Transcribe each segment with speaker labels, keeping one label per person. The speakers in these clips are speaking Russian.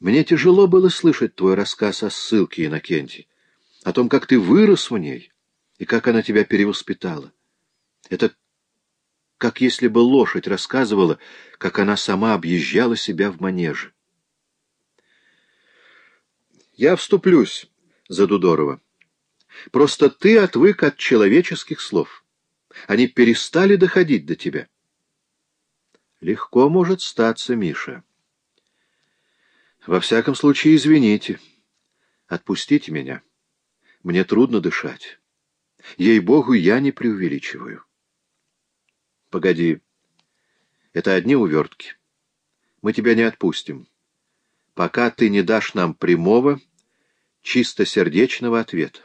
Speaker 1: Мне тяжело было слышать твой рассказ о ссылке, Иннокентий, о том, как ты вырос в ней и как она тебя перевоспитала. Это как если бы лошадь рассказывала, как она сама объезжала себя в манеже. Я вступлюсь за Дудорова. Просто ты отвык от человеческих слов. Они перестали доходить до тебя. Легко может статься, Миша. Во всяком случае, извините. Отпустите меня. Мне трудно дышать. Ей-богу, я не преувеличиваю. Погоди. Это одни увертки. Мы тебя не отпустим. Пока ты не дашь нам прямого, чистосердечного ответа.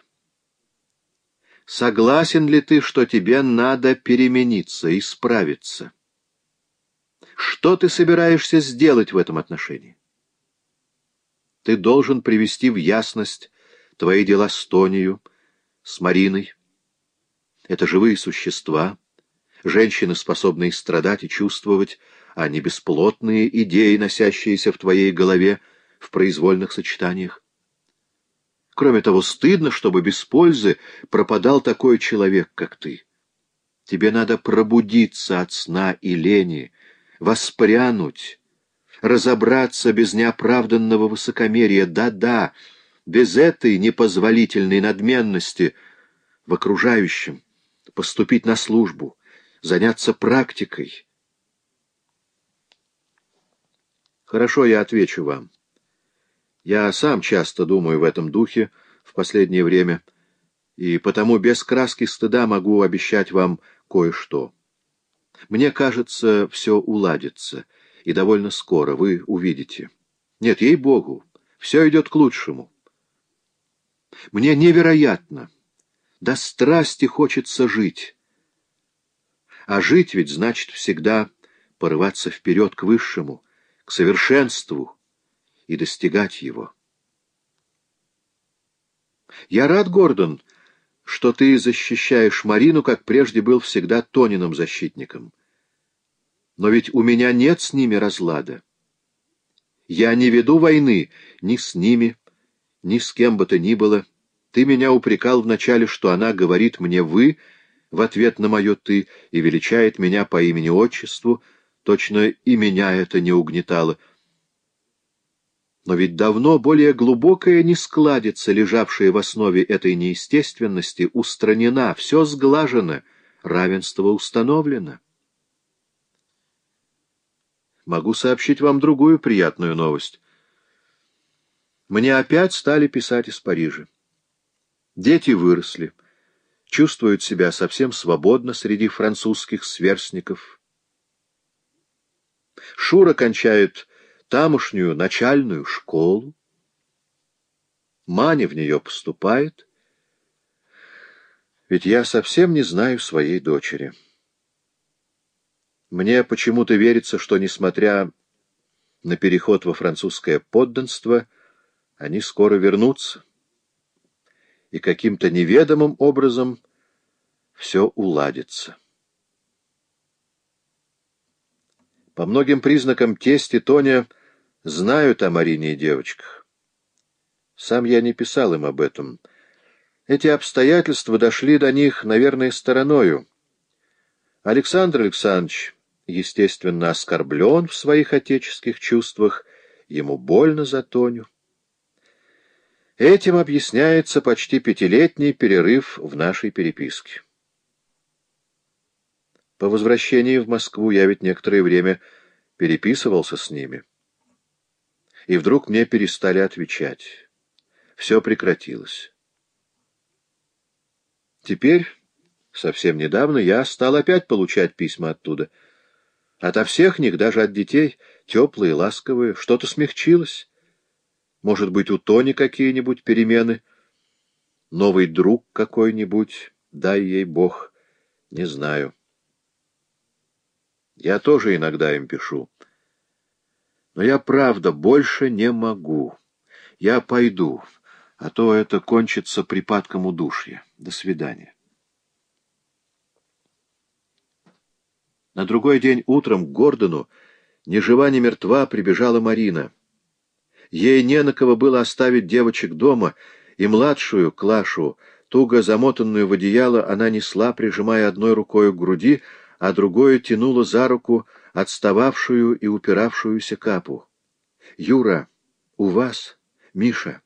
Speaker 1: Согласен ли ты, что тебе надо перемениться, исправиться? Что ты собираешься сделать в этом отношении? Ты должен привести в ясность твои дела с Тонию, с Мариной. Это живые существа, женщины, способные страдать и чувствовать, а не бесплотные идеи, носящиеся в твоей голове в произвольных сочетаниях. Кроме того, стыдно, чтобы без пользы пропадал такой человек, как ты. Тебе надо пробудиться от сна и лени, воспрянуть, разобраться без неоправданного высокомерия, да-да, без этой непозволительной надменности в окружающем, поступить на службу, заняться практикой. Хорошо, я отвечу вам. Я сам часто думаю в этом духе в последнее время, и потому без краски стыда могу обещать вам кое-что. Мне кажется, все уладится, и довольно скоро, вы увидите. Нет, ей-богу, все идет к лучшему. Мне невероятно, до страсти хочется жить. А жить ведь значит всегда порываться вперед к высшему, к совершенству и достигать его. Я рад, Гордон, что ты защищаешь Марину, как прежде был всегда Тониным защитником. Но ведь у меня нет с ними разлада. Я не веду войны ни с ними, ни с кем бы то ни было. Ты меня упрекал вначале, что она говорит мне «вы», в ответ на мое «ты» и величает меня по имени-отчеству, точно и меня это не угнетало. Но ведь давно более глубокая нескладица, лежавшая в основе этой неестественности, устранена, все сглажено, равенство установлено. Могу сообщить вам другую приятную новость. Мне опять стали писать из Парижа. Дети выросли чувствуют себя совсем свободно среди французских сверстников. Шура кончает тамошнюю начальную школу. Маня в нее поступает. Ведь я совсем не знаю своей дочери. Мне почему-то верится, что, несмотря на переход во французское подданство, они скоро вернутся и каким-то неведомым образом все уладится. По многим признакам тесть и Тоня знают о Марине и девочках. Сам я не писал им об этом. Эти обстоятельства дошли до них, наверное, стороною. Александр Александрович, естественно, оскорблен в своих отеческих чувствах, ему больно за Тоню. Этим объясняется почти пятилетний перерыв в нашей переписке. По возвращении в Москву я ведь некоторое время переписывался с ними. И вдруг мне перестали отвечать. Все прекратилось. Теперь, совсем недавно, я стал опять получать письма оттуда. Ото всех них, даже от детей, теплые, ласковые, что-то смягчилось. Может быть, у Тони какие-нибудь перемены? Новый друг какой-нибудь? Дай ей Бог. Не знаю. Я тоже иногда им пишу. Но я, правда, больше не могу. Я пойду, а то это кончится припадком удушья. До свидания. На другой день утром к Гордону ни жива, ни мертва прибежала Марина — Ей не на кого было оставить девочек дома, и младшую, Клашу, туго замотанную в одеяло, она несла, прижимая одной рукой к груди, а другой тянула за руку отстававшую и упиравшуюся капу. «Юра, у вас, Миша!»